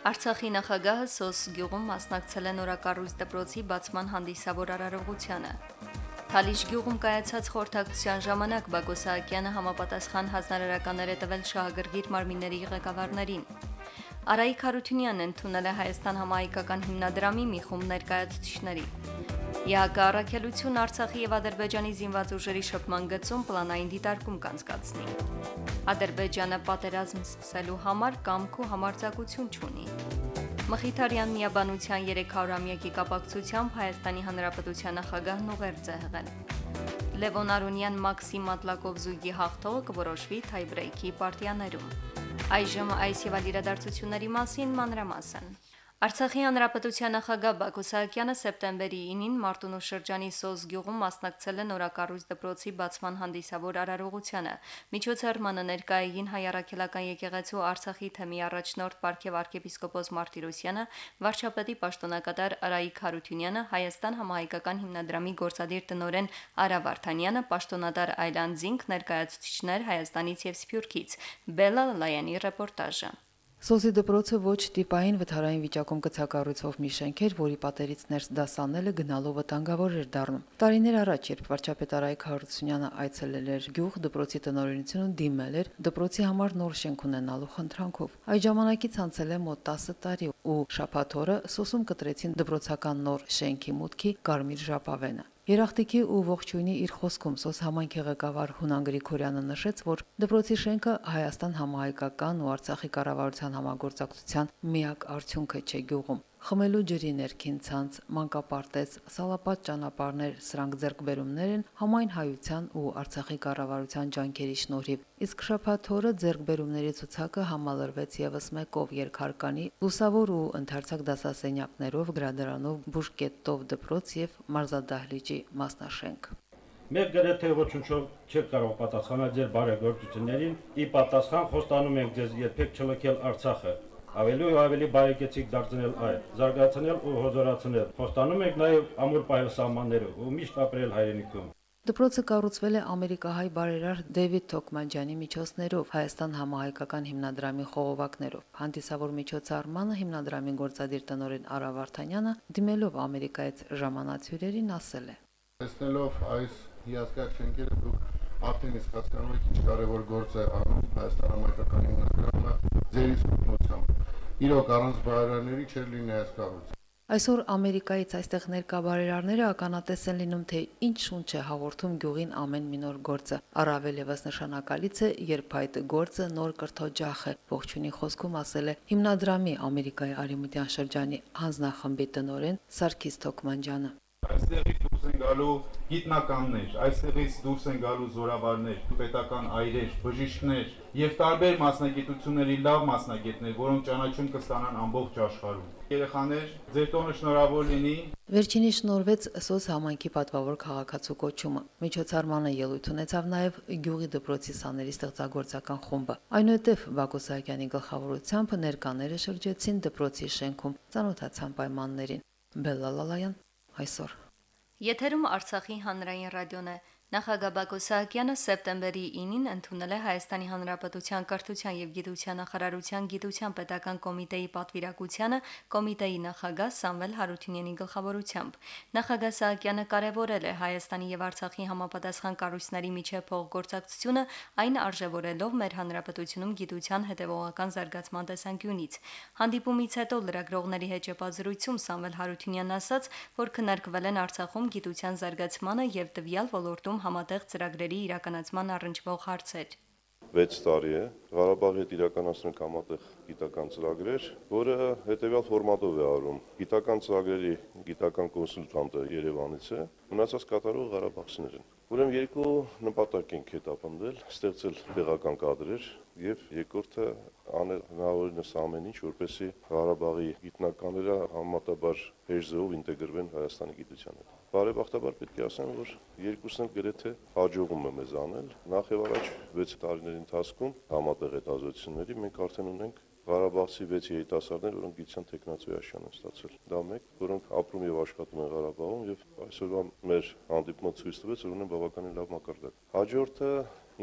Արցախի նախագահը Սոս գյուղում մասնակցել է նորակառույց դպրոցի բացման հանդիսավոր արարողությանը։ Թալիշ գյուղում կայացած խորհրդակցության ժամանակ Բակո Սահակյանը համապատասխան հանրարարականներ է տվել շահագրգիռ մարմինների ղեկավարներին։ Արայիկ Խարությունյանն ընդունել է Հայաստան համահայկական հիմնադրամի մի խումբ ներկայացուցիչների։ ԵԱԿ առաքելություն Արցախի եւ Ադրբեջանի զինված ուժերի շփման գծում պլանային դիտարկում կանցկացնի։ Ադրբեջանը պատերազմ սկսելու համար կամք ու համարձակություն չունի։ Մխիթարյան միաբանության 300-ամյակի կապակցությամբ Հայաստանի Հանրապետության նախագահն ուղերձ է հղել։ Լևոն Արոնյան Մաքսիմ Մատլակով զույգի հաղթողը կորոշվի թայբրեյքի պարտիաներում։ Այժմ այս եւ այլ իրադարձությունների մասին մանրամասն։ Արցախի հանրապետության նախագահ Բակո Սահակյանը սեպտեմբերի 9-ին Մարտունու շրջանի Սոզ գյուղում մասնակցել է նորակառույց դպրոցի բացման հանդիսավոր արարողությանը։ Միջոցառմանը ներկայային հայ առաքելական եկեղեցու Արցախի թեմի առաջնորդ Պարքև arczepiskopos Մարտիրոսյանը, վարչապետի պաշտոնակատար Արայիկ Խարությունյանը, Հայաստան համահայկական հիմնադրամի գործադիր տնօրեն Արա Վարդանյանը, պաշտոնատար Այլանդզինգ, ներկայացուցիչներ Հայաստանից եւ Սփյուռքից։ Բելա Լայանի ռեպորտաժը։ Սոզի դպրոցը ոչ տիպային վթարային վիճակում կցակառույցով մի շենք էր, որի պատերից ներս դասանելը գնալով վտանգավոր էր դառնում։ Տարիներ առաջ, երբ վարչապետ Արայք Հարությունյանը այցելել էր գյուղ, դպրոցի տնօրինությունը դիմել էր դպրոցի համար նոր շենք ունենալու խնդրանքով։ Այդ ժամանակից անցել է մոտ 10 տարի ու շփաթորը սոսում կտրեցին դպրոցական նոր շենքի մուտքի Կարմիր ժապավենը։ Երախտիկի ու ողջույնի իր խոսքում սոս համայնքի ղեկավար Հունան Գրիգորյանը նշեց, որ դպրոցի շենքը Հայաստան համահայկական ու Արցախի կառավարության համագործակցության միակ արդյունքը չէ գյուղում։ Խմելու ջրի ներքին ցանց, մանկապարտեզ, սալապատ ճանապարհներ, սրանք ձեռքբերումներ են համայն հայության ու Արցախի կառավարության ջանքերի շնորհիվ։ Իսկ շփաթորը ձեռքբերումների ցուցակը համալրվեց եւս մեկով երկհարկանի, լուսավոր ու ընդարձակ դասասենյակներով, գրադարանով, բուժկետով դպրոց եւ մարզադահլիճի մասնաշենք Մեկ գրեթե ոչնչով չեք կարող պատասխանել ձեր բարեգործություններին, ի պատասխան խոստանում ենք ձեզ երբեք չլքել Արցախը, ավելի ու ավելի բարեկեցիկ դարձնել այդ, զարգացնել ու հոզորացնել։ Խոստանում ենք նաև ամուր պայել սահմանները ու միշտ ապրել հայրենիքում։ Դպրոցը կառուցվել է ամերիկահայ բարերար Դեվիդ Թոկմանջյանի միջոցներով Հայաստան համահայկական հիմնադրամի խողովակներով։ Հանդիսավոր միջոցառմանը հիմնադրամի գործադիր տնօրեն Արա Վարդանյանը դիմելով Ամերիկայից ժամանացյուրերին ասել է. Տեսնելով այս հիասքանչ շենքերը դուք արդեն իսկ հասկանում եք ինչ կարևոր գործ է անում Հայաստան համայնքական հիմնադրամը ձեր իսկությունությամբ։ Իրոք առանց բարերարների չէր լինի այս կառույցը։ Այսօր Ամերիկայից այստեղ ներկա բարերարները ականատես են լինում, թե ինչ շունչ է հաղորդում գյուղին ամեն մի նոր գործը։ Առավել եւս նշանակալից է, երբ այդ գործը նոր կրթօջախ է։ Ողջունի խոսքում ասել է հիմնադրամի Ամերիկայի արևմտյան շրջանի հանձնախմբի տնօրեն Սարգիս Թոկմանջյանը այստեղից գալու գիտնականներ, այստեղից դուրս են գալու զորավարներ, պետական այրեր, բժիշկներ եւ տարբեր մասնագիտությունների լավ մասնագետներ, որոնք ճանաչում կստանան ամբողջ աշխարհում։ Երեխաներ, ձեր տոնը շնորհավոր լինի։ Վերջինի շնորհվեց սոս համայնքի պատվավոր քաղաքացու կոչումը։ Միջոցառմանը ելույթ ունեցավ նաև գյուղի դպրոցի սաների ստեղծագործական խումբը։ Այնուհետև Բակո Սահակյանի գլխավորությամբ ներկաները շրջեցին դպրոցի շենքում, ցանոթացան պայմաններին։ Բելլալալայան այսօր։ Եթերում Արցախի հանրային ռադիոն է։ Նախագահ Բակո Սահակյանը սեպտեմբերի 9-ին ընդունել է Հայաստանի Հանրապետության Կրթության եւ Գիտության նախարարության Գիտության պետական կոմիտեի պատվիրակությանը կոմիտեի նախագահ Սամվել Հարությունյանի գլխավորությամբ։ Նախագահ Սահակյանը կարևորել է Հայաստանի եւ Արցախի համապատասխան կառույցների միջև փոխգործակցությունը, այն արժևորելով մեր հանրապետությունում գիտության հետևողական զարգացման տեսանկյունից։ Հանդիպումից հետո լրագրողների հետ ճեպազրույցում Սամվել Հարությունյանն ասաց, որ քննարկվել են Արցախում գիտության զարգացմանը եւ տվյալ ոլորտում համատեղ ծրագրերի իրականացման առնչվող հարցեր։ 6 տարի է Ղարաբաղի հետ իրականացնենք համատեղ գիտական ծրագրեր, որը հետեւյալ ֆորմատով է արվում։ Գիտական ծրագրերի գիտական կոնսուլտանտը Երևանից է, մնացած կատարող Ղարաբաղցիներ են։ Ուրեմն երկու նպատակ ենք հետապնդել՝ ստեղծել տեղական կադրեր եւ երկրորդը անել հնարավորինս ամեն ինչ, որպեսզի Ղարաբաղի գիտնականները համատաբար հեժզով ինտեգրվեն Հայաստանի գիտության հետ։ Բարեբախտաբար պետք է ասեմ, որ երկուսն էլ գրեթե հաջողում է մեզ անել։ Նախ եւ առաջ 6 տարիների ընթացքում համատեղ հետազոտությունների մենք արդեն ունենք Ղարաբաղցի 6 երիտասարդներ, որոնք գիտության տեխնացուի աշան են ստացել։ Դա մեկ, որոնք ապրում եւ աշխատում են Ղարաբաղում եւ այսօրվա մեր հանդիպումը ցույց տվեց, որ ունեն բավականին լավ մակարդակ։ Հաջորդը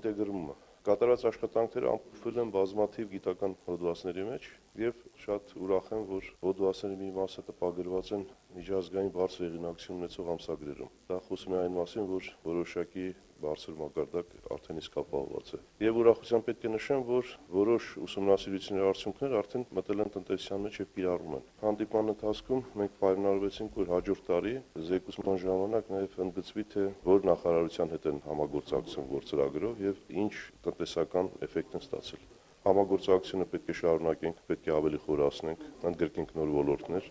ինտեգրումը Կատարած աշխատանքները ամփոփվել են բազմաթիվ գիտական հոդվածների մեջ եւ շատ ուրախ եմ, որ հոդվածների մի մասը տպագրված են միջազգային բարձր եղինակություն ունեցող ամսագրերում։ Դա խոսում է այն մասին, որ որոշակի բարձր մակարդակ արդեն իսկ ապահովված է։ Եվ ուրախությամբ պետք է նշեմ, որ որոշ ուսումնասիրությունների արդյունքներ արդեն մտել են տնտեսության մեջ եւ կիրառվում են։ Հանդիպման ընթացքում մենք պայմանավորվեցինք, որ հաջորդ տարի զեկուցման ժամանակ նաեւ ընդգծվի թե որ նախարարության հետ են համագործակցում գործրագրով եւ ինչ տնտեսական էֆեկտ են ստացել համագործակցությունը պետք է շարունակենք, պետք է ավելի խորացնենք, ընդգրկենք նոր ոլորտներ,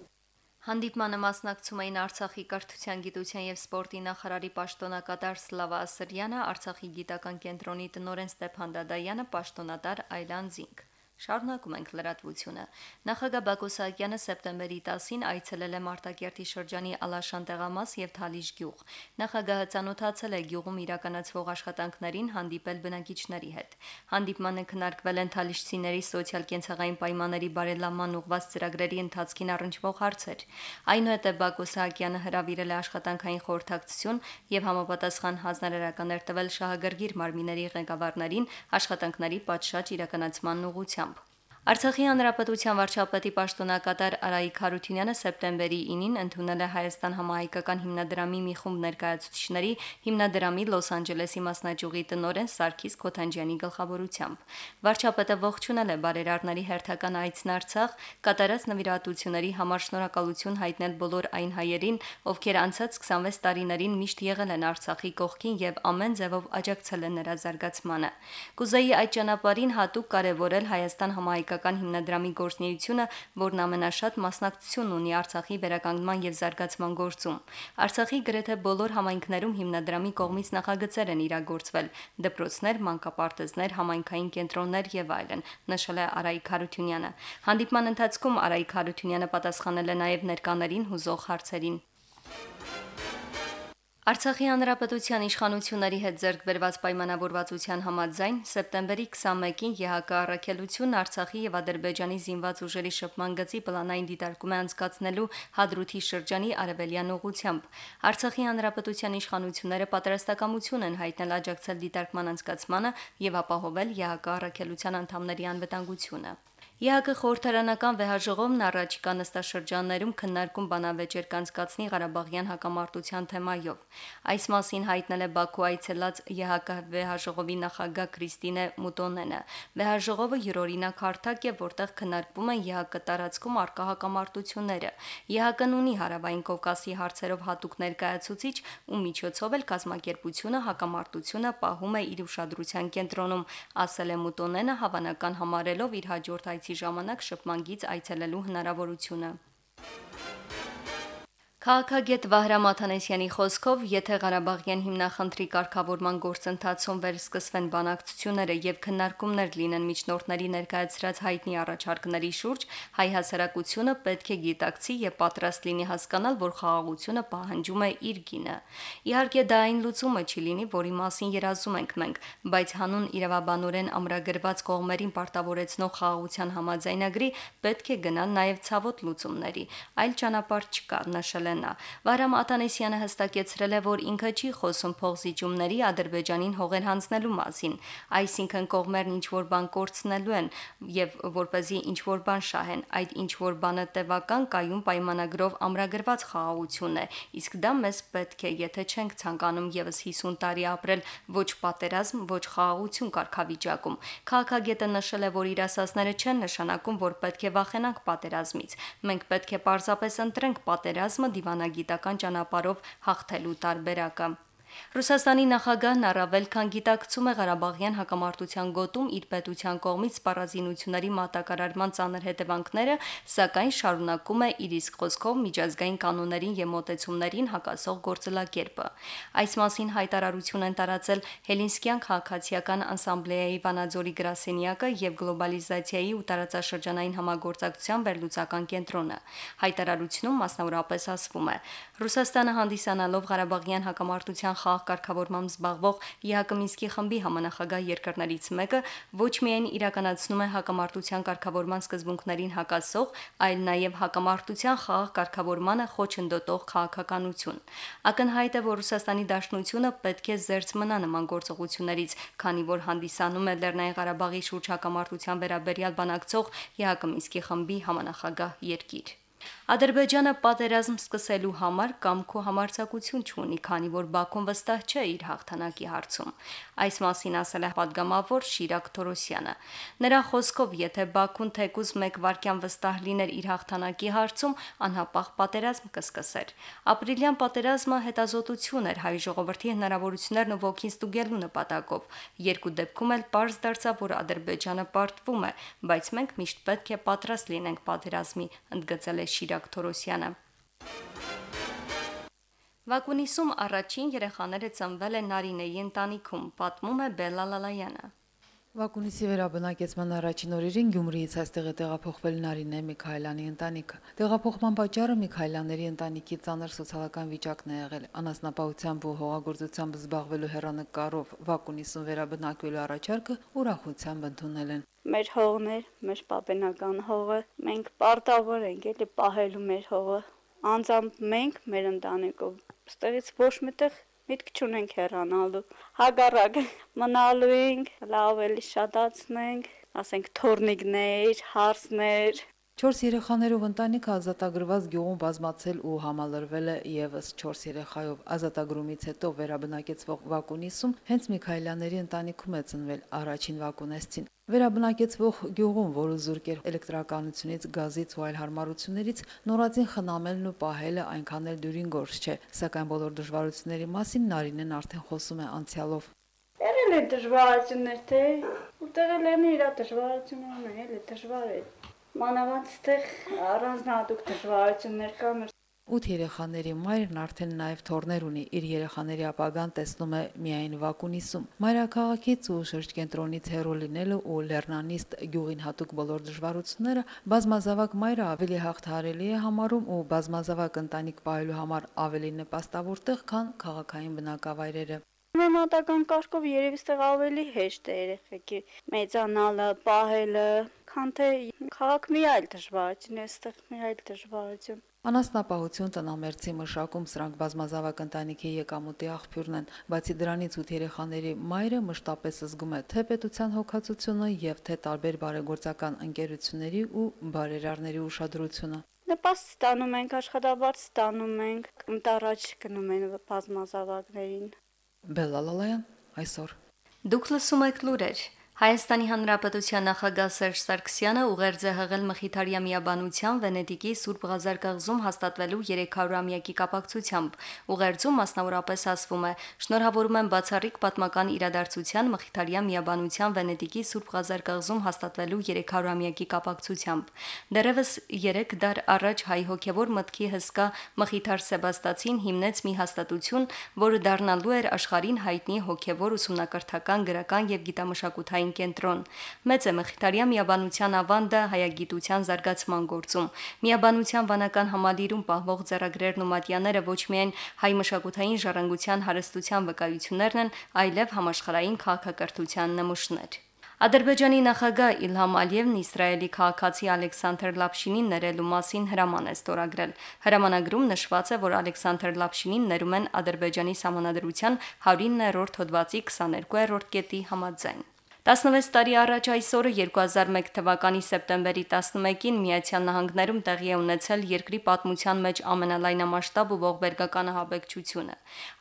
Հանդիպմանը մասնակցում էին Արցախի կրթության, գիտության եւ սպորտի նախարարի պաշտոնակատար Սլավա Ասրյանը, Արցախի գիտական կենտրոնի տնօրեն Ստեփան Դադայանը, պաշտոնատար Այլան Զինգ։ Շարունակում ենք լրատվությունը։ Նախագահ Բակո Սահակյանը սեպտեմբերի 10-ին այցելել է Մարտակերտի շրջանի Ալաշան տեղամաս եւ Թալիշ գյուղ։ Նախագահը ցանոթացել է գյուղում իրականացվող աշխատանքներին, հանդիպել բնակիչների հետ։ Հանդիպմանը քննարկվել են Թալիշցիների սոցիալ-կենցաղային պայմանների բարելավման ուղղված ծրագրերի ընթացքին առնչվող հարցեր։ Այնուհետև Բակո Սահակյանը հրավիրել է աշխատանքային խորհրդակցություն եւ համապատասխան հանձնարարականներ տվել շահագրգիռ մարմինների ղեկավարներին աշխատանքների պատշաճ իրականացման ուղղությամբ։ Արցախի հանրապետության վարչապետի պաշտոնակատար Արայիկ Հարությունյանը սեպտեմբերի 9-ին ընդունել է Հայաստան համահայկական հիմնադրամի մի խումբ ներկայացուցիչների հիմնադրամի Լոս Անջելեսի մասնաճյուղի տնօրեն Սարգիս Քոթանջյանի գլխավորությամբ։ Վարչապետը ողջունել է բարերարների հերթական այցն Արցախ, կատարած նվիրատությունների համար շնորհակալություն հայտնել բոլոր այն հայերին, ովքեր անցած 26 տարիներին միշտ եղել են Արցախի կողքին եւ ամեն ձևով աջակցել են նրա զարգացմանը։ Կուզեի այդ ճանապարհին հատուկ կարևորել Հայաստան համահայկական հայկական հիմնադրամի գործնեությունը, որն ամենաշատ մասնակցություն ունի Արցախի վերականգնման եւ զարգացման գործում։ Արցախի գրեթե բոլոր համայնքներում հիմնադրամի կողմից նախագծեր են իրագործվել՝ դպրոցներ, մանկապարտեզներ, համայնքային կենտրոններ եւ այլն, նշել է Արայիկ Հարությունյանը։ Հանդիպման ընթացքում Արայիկ Հարությունյանը պատասխանել է նաեւ ներկաներին հուզող հարցերին։ Արցախի հանրապետության իշխանությունների հետ ձեռք բերված պայմանավորվածության համաձայն սեպտեմբերի 21-ին ԵՀԿ առաքելությունն Արցախի եւ Ադրբեջանի զինված ուժերի շփման գծի պլանային դիտարկում է անցկացնելու Հադրութի շրջանի արևելյան ուղությամբ։ Արցախի հանրապետության իշխանությունները պատրաստակամություն են հայտնել աջակցել դիտարկման անցկացմանը եւ ապահովել ԵՀԿ առաքելության անդամների անվտանգությունը։ ԵԱԿ խորհրդարանական վեհաժողովն առաջիկա նստաշրջաններում քննարկում բանավեճեր կանցկացնի Ղարաբաղյան հակամարտության թեմայով։ Այս մասին հայտնել է Բաքու այցելած ԵԱԿ վեհաժողովի նախագահ Կրիստինե Մուտոնենը։ Վեհաժողովը յուրօրինակ հարթակ է, որտեղ քննարկվում են ԵԱԿ տարածքում արկա հակամարտությունները։ ԵԱԿ-ն ունի հարավային Կովկասի հարցերով հատուկ ներկայացուցիչ, ում միջոցով էլ կազմակերպությունը հակամարտությունը պահում է իր ուշադրության կենտրոնում, ասել է Մուտոնենը հավանական համարելով իր հաջորդ այցի ժամանակ շփման գիծ այցելելու հնարավորությունը։ Քաղաքագետ Վահրամ Աթանեսյանի խոսքով, եթե Ղարաբաղյան հիմնախնդրի կարգավորման գործընթացում վերսկսվեն բանակցությունները եւ քննարկումներ լինեն միջնորդների ներկայացրած հայտնի առաջարկների շուրջ, հայ հասարակությունը պետք է գիտակցի եւ պատրաստ լինի հասկանալ, որ խաղաղությունը պահանջում է իր գինը։ Իհարկե դա այն լուծումը չի լինի, որի մասին երազում ենք մենք, բայց հանուն իրավաբանորեն ամրագրված կողմերին պարտավորեցնող խաղաղության համաձայնագրի պետք է գնան նաեւ ցավոտ լուծումների։ Այլ ճանապարհ չկա, նշել է նա։ Վարամ Աթանեսյանը հստակեցրել է, որ ինքը չի խոսում փողզիջումների Ադրբեջանին հողեր հանձնելու մասին, այսինքն կողմերն ինչ որ բան կորցնելու են եւ որ เป զի ինչ որ բան շահեն, այդ ինչ որ բանը տևական կայուն պայմանագրով ամրագրված խաղաղություն է, իսկ դա մեզ պետք է, եթե չենք ցանկանում եւս 50 տարի ապրել ոչ պատերազմ, ոչ խաղաղություն կարգավիճակում։ Քաղաքագետը նշել է, որ իր ասասները չեն նշանակում, որ պետք է վախենանք պատերազմից։ Մենք պետք է պարզապես ընտրենք պատերազմը դիվանագիտական ճանապարհով հաղթելու տարբերակը։ Ռուսաստանի նախագահն առավել քան գիտակցում է Ղարաբաղյան հակամարտության գոտում իր պետության կողմից սպառազինությունների մատակարարման ծանր հետևանքները, սակայն շարունակում է իր իսկ խոսքով միջազգային կանոններին եւ մոտեցումներին հակասող գործելակերպը։ Այս մասին հայտարարություն են տարածել Հելինսկյան քաղաքացիական ասամբլեայի Վանաձորի գրասենյակը եւ գլոբալիզացիայի ու տարածաշրջանային համագործակցության վերլուծական կենտրոնը։ Հայտարարությունում մասնավորապես ասվում է. Ռուսաստանը հանդիսանալով Ղարաբաղյան հակամարտության խաղ կարգավորմամբ զբաղվող ԵԱԿ Մինսկի խմբի համանախագահ երկրներից մեկը ոչ միայն իրականացնում է հակամարտության կարգավորման սկզբունքներին հակասող, այլ նաև հակամարտության խաղ կարգավորմանը խոչընդոտող քաղաքականություն։ Ակնհայտ է, որ Ռուսաստանի Դաշնությունը պետք է զերծ մնա նման գործողություններից, քանի որ հանդիսանում է Լեռնային Ղարաբաղի շուրջ հակամարտության վերաբերյալ բանակցող ԵԱԿ Մինսկի խմբի համանախագահ երկիր։ Ադրբեջանը պատերազմ սկսելու համար կամ քո համարձակություն չունի, քանի որ Բաքուն վստահ չէ իր հաղթանակի հարցում։ Այս մասին ասել է падգամավոր Շիրակ Թորոսյանը։ Նրա խոսքով, եթե Բաքուն թեկուզ 1 վարքյան վստահ լիներ իր հաղթանակի հարցում, անհապաղ պատերազմ կսկսեր։ Ապրիլյան պատերազմը հետազոտություն էր հայ ժողովրդի հնարավորություններն ու ոգին ստուգելու նպատակով։ Երկու դեպքում էլ պարզ դարձավ, որ Ադրբեջանը պարտվում է, բայց մենք միշտ պետք է պատրաստ լինենք պատերազմի, ընդգծել է Շիրակ Թորոսյանը։ Վակունիսում առաջին երեխաները ծնվել են Նարինեի ընտանիքում, պատմում է Բելլա Լալայանը։ Վակունիսի վերաբնակեցման առաջին օրերին Գյումրիից այստեղ է տեղափոխվել Նարինե Միքայելյանի ընտանիքը։ Տեղափոխման պատճառը Միքայելյանների ընտանիքի ծանր սոցիալական վիճակն է եղել։ Անասնապահությամբ ու հողագործությամբ զբաղվելու հերանեկարով Վակունիսում վերաբնակվելու առաջարկը ուրախությամբ ընդունել են մեր հողն էր, մեր պապենական հողը։ Մենք պարտավոր ենք էլի պահելու մեր հողը։ Անձամբ մենք մեր ընտանիքով ստերից ոչ միտեղ միտք չունենք հեռանալու։ Հագարակ մնալու ենք, լավ էլի շատացնենք, ասենք թորնիկներ, հարսներ, Չորս երեխաներով ընտանիքը ազատագրված գյուղում բազմացել ու համալրվել է եւս 4 երեխայով։ Ազատագրումից հետո վերաբնակեցվող Վակունիսում հենց Միքայելյանների ընտանիքում է ծնվել առաջին Վակունեսցին։ Վերաբնակեցվող գյուղում, որը զուրկ էր էլեկտրականությունից, գազից ու այլ հարմարություններից, նորածին խնամելն ու պահելը այնքան էլ դյուրին գործ չէ, սակայն բոլոր դժվարությունների մասին Նարինեն արդեն խոսում է անցյալով։ Եղել է դժվարություններ, թե ուտեղ էլ իր դժվարություններն է, էլի դժվար է մանավանդ ստեղ առանձնահատուկ դժվարություններ կան 8 երեխաների մայրն արդեն նաև թորներ ունի։ Իր երեխաների ապագան տեսնում է միայն Վակունիսում։ Մայրաքաղաքից ու շրջկենտրոնից հեռու լինելը ու Լեռնանիստ գյուղին հատուկ բոլոր դժվարությունները բազմազավակ մայրը ավելի հաղթարելի է համարում ու բազմազավակ ընտանիք պահելու համար ավելի նպաստավոր տեղ, քան քաղաքային բնակավայրերը։ Մեմատական կարգով երևի ստեղ ավելի հեշտ է երեխեքի մեծանալը, պահելը, քան թե քաղաք մի այլ դժվարություն է, ստեղ մի այլ դժվարություն։ Անասնապահություն տնամերձի մշակում սրանք բազմազավակ ընտանիքի եկամուտի աղբյուրն են, բացի դրանից ութ երեխաների մայրը մշտապես զգում է թե պետության հոգացությունը եւ թե տարբեր բարեգործական ընկերությունների ու բարերարների ուշադրությունը։ Նպաստ ստանում ենք, աշխատավարձ ստանում ենք, ընտառաջ գնում են բազմազավակներին։ Բելալալայան այսօր։ Դուք լսում եք լուրեր։ Հայաստանի Հանրապետության նախագահ Սերժ Սարգսյանը ուղերձ է հղել Մխիթարյա միաբանության Վենետիկի Սուրբ Ղազար կղզում հաստատվելու 300-ամյակի կապակցությամբ։ Ուղերձում մասնավորապես ասվում է. «Շնորհավորում եմ բացառիկ պատմական իրադարձության Մխիթարյա միաբանության Վենետիկի Սուրբ Ղազար կղզում հաստատվելու 300-ամյակի կապակցությամբ։ Դեռևս 3 դար առաջ հայ հոգևոր մտքի հսկա Մխիթար Սեբաստացին հիմնեց մի հաստատություն, որը դառնալու էր աշխարհին հայտնի հոգևոր ուսումնակրթական, գրական եւ գիտամշակութային գիտական կենտրոն։ Մեծ է Մխիթարյա միաբանության ավանդը հայագիտության զարգացման գործում։ Միաբանության վանական համալիրում պահվող ձեռագրերն ու մատյաները ոչ միայն հայ մշակութային ժառանգության հարստության վկայություններն են, այլև համաշխարհային քաղաքակրթության նմուշներ։ Ադրբեջանի նախագահ Իլհամ Ալիևն Իսրայելի քաղաքացի Ալեքսանդր Լապշինին ներելու մասին հրաման է ստորագրել։ Հրամանագրում նշված է, որ Ալեքսանդր Լապշինին ներում են Ադրբեջանի համանadrության 109-րդ հոդվածի 22-րդ կետի համաձայն։ 16 տարի առաջ այսօրը 2001 թվականի սեպտեմբերի 11-ին Միացյալ Նահանգներում տեղի է ունեցել երկրի պատմության մեջ ամենալայնամասշտաբ ու ողբերգական ահաբեկչությունը։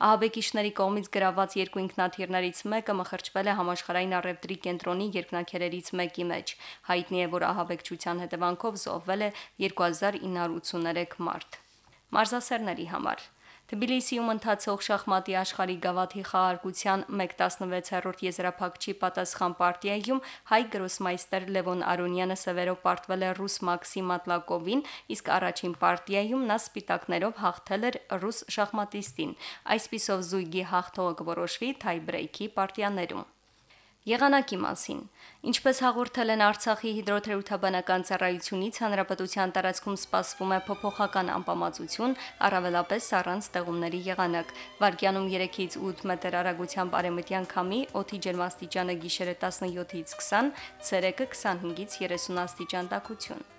Ահաբեկիչների կողմից գրաված երկու ինքնաթիռներից մեկը մխրճվել է համաշխարհային առևտրի կենտրոնի երկնաքերերից մեկի մեջ։ Հայտնի է, որ ահաբեկչության հետևանքով զոհվել է 2983 մարդ։ Մարզասերների համար Թբիլիսիում ընթացող շախմատի աշխարհի գավաթի խաղարկության 1/16-րդ եզրափակչի պատասխան պարտիայում հայ գրոսմայստեր Լևոն Արոնյանը սևերով պարտվել է ռուս Մաքսիմ Մատլակովին, իսկ առաջին պարտիայում նա սպիտակներով հաղթել էր ռուս շախմատիստին։ Այսպիսով զույգի հաղթողը կորոշվի թայ-բրեյքի պարտիաներում։ Եղանակի մասին. Ինչպես հաղորդել են Արցախի հիդրոթերապևտաբանական ծառայությունից, հանրապետության տարածքում սպասվում է փոփոխական անբավարարություն, առավելապես առանց ստեղումների եղանակ։ Վարկյանում 3-ից 8 մետր արագությամբ արևմտյան քամի, օդի ջերմաստիճանը գիշերը 17-ից 20, ցերեկը 25-ից 30 աստիճան տաքություն։